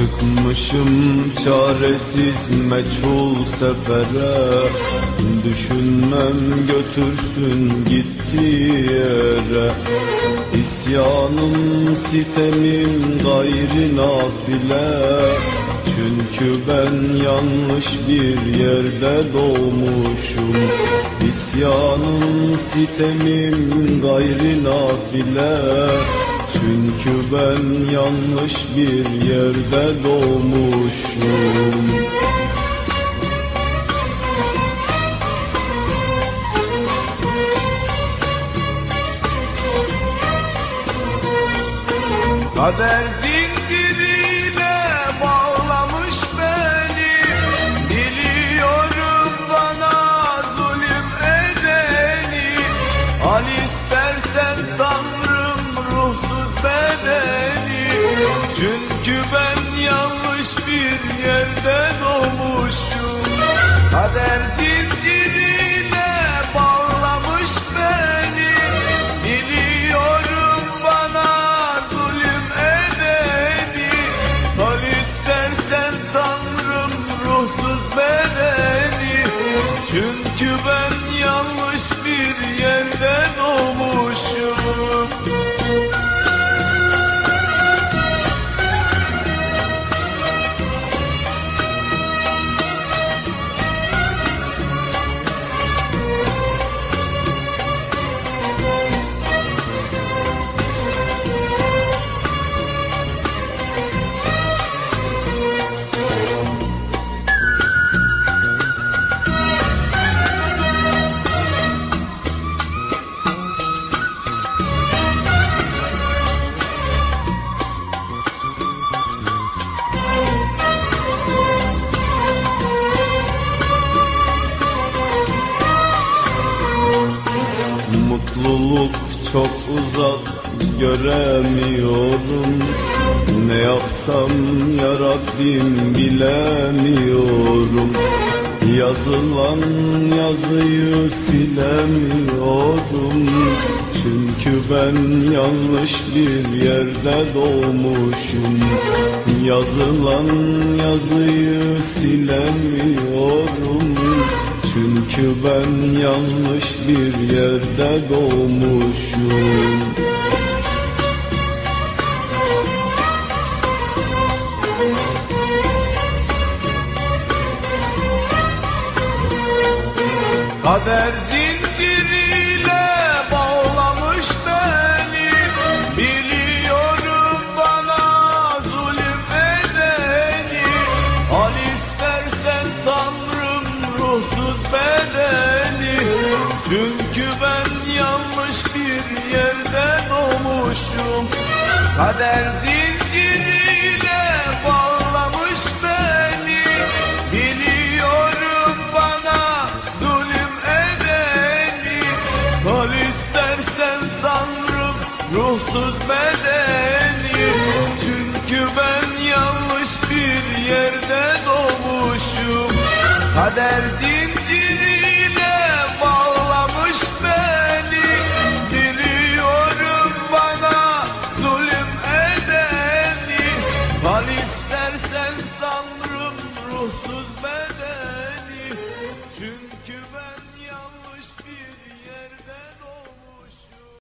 Çıkmışım çaresiz meçhul sefere. Düşünmem götürsün gittiği yere. İsyanım sitemim gayri nafile. Çünkü ben yanlış bir yerde doğmuşum İsyanım sitemim gayri nafile çünkü ben yanlış bir yerde doğmuşum. Kader zinciriyle bir yerde doğmuşum Kader zinciriyle bağlamış beni. Biliyorum bana zulüm edeni Al istersen Tanrım ruhsuz bedeni Çünkü ben yanlış bir yerde doğmuşum çok uzak göremiyorum. Ne yapsam ya Rabbim bilemiyorum. Yazılan yazıyı silemiyorum. Çünkü ben yanlış bir yerde doğmuşum. Yazılan yazıyı silemiyorum çünkü ben yanlış bir yerde doğmuşum. Kader zinciriyle Çünkü ben yanlış bir yerde doğmuşum Kader zinciriyle bağlamış beni. Biliyorum bana zulüm edeni. Kal istersen Tanrım ruhsuz bedeni. Çünkü ben yanlış bir yerde doğmuşum Kader zinciriyle Tanrım ruhsuz bedeni